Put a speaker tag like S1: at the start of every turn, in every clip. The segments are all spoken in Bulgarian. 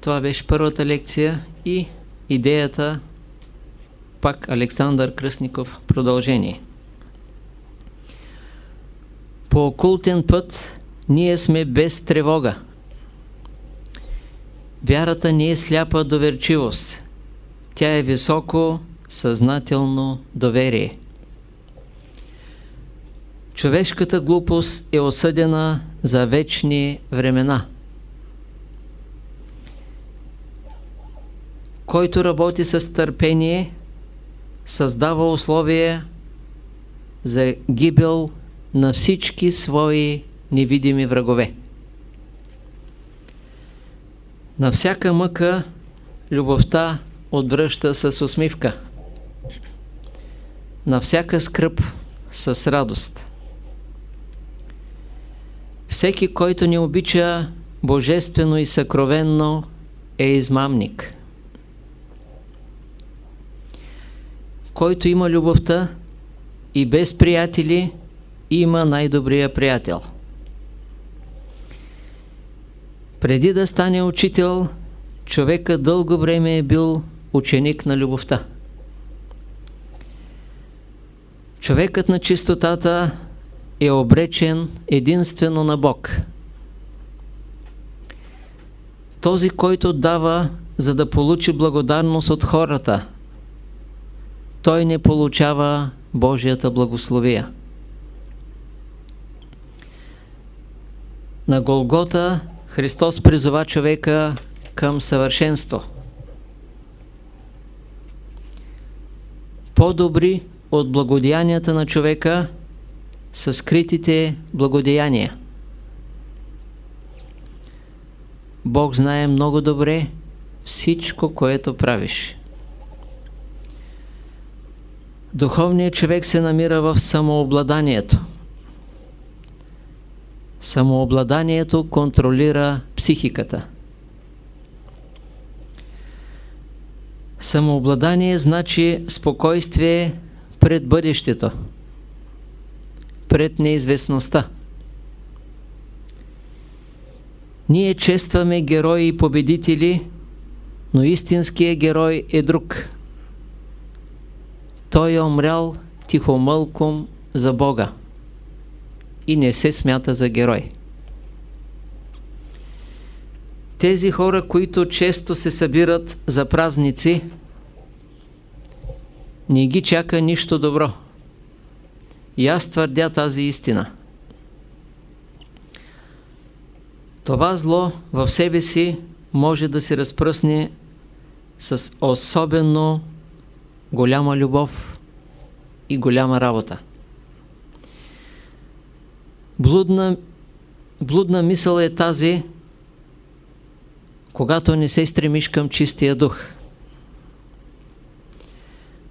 S1: Това беше първата лекция и идеята пак Александър Кръстников продължение. По окултен път ние сме без тревога. Вярата не е сляпа доверчивост. Тя е високо съзнателно доверие. Човешката глупост е осъдена за вечни времена. Който работи с търпение, създава условия за гибел на всички свои невидими врагове. На всяка мъка любовта отвръща с усмивка. На всяка скръп с радост. Всеки, който ни обича божествено и съкровенно, е измамник. Който има любовта и без приятели, има най-добрия приятел. Преди да стане учител, човека дълго време е бил ученик на любовта. Човекът на чистотата е обречен единствено на Бог. Този, който дава, за да получи благодарност от хората, той не получава Божията благословия. На Голгота Христос призова човека към съвършенство. По-добри от благодеянията на човека са скритите благодеяния. Бог знае много добре всичко, което правиш. Духовният човек се намира в самообладанието. Самообладанието контролира психиката. Самообладание значи спокойствие пред бъдещето пред неизвестността. Ние честваме герои и победители, но истинският герой е друг. Той е умрял тихомълком за Бога и не се смята за герой. Тези хора, които често се събират за празници, не ги чака нищо добро. И аз твърдя тази истина. Това зло в себе си може да се разпръсне с особено голяма любов и голяма работа. Блудна, блудна мисъл е тази, когато не се стремиш към чистия дух.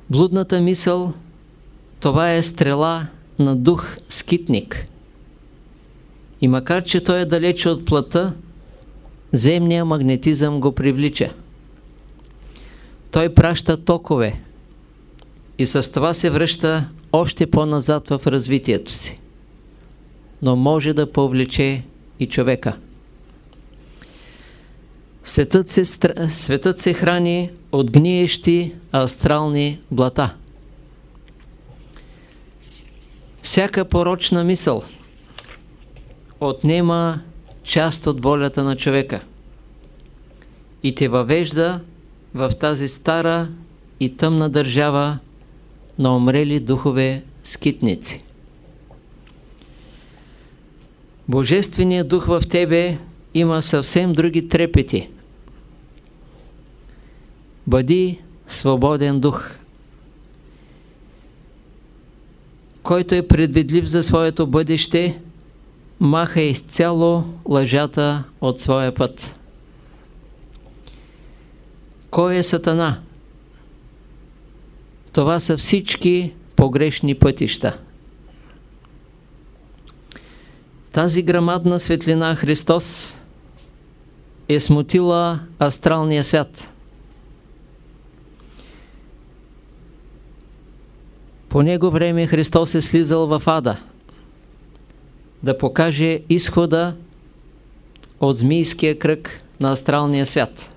S1: Блудната мисъл, това е стрела на дух скитник. И макар, че той е далече от плътта, земния магнетизъм го привлича. Той праща токове и с това се връща още по-назад в развитието си. Но може да повлече и човека. Светът се, светът се храни от гниещи астрални блата. Всяка порочна мисъл отнема част от волята на човека и те въвежда в тази стара и тъмна държава на умрели духове скитници. Божественият дух в тебе има съвсем други трепети. Бъди свободен дух. който е предвидлив за своето бъдеще, маха изцяло лъжата от своя път. Кой е Сатана? Това са всички погрешни пътища. Тази грамадна светлина Христос е смутила астралния свят. По него време Христос е слизал в ада да покаже изхода от змийския кръг на астралния свят.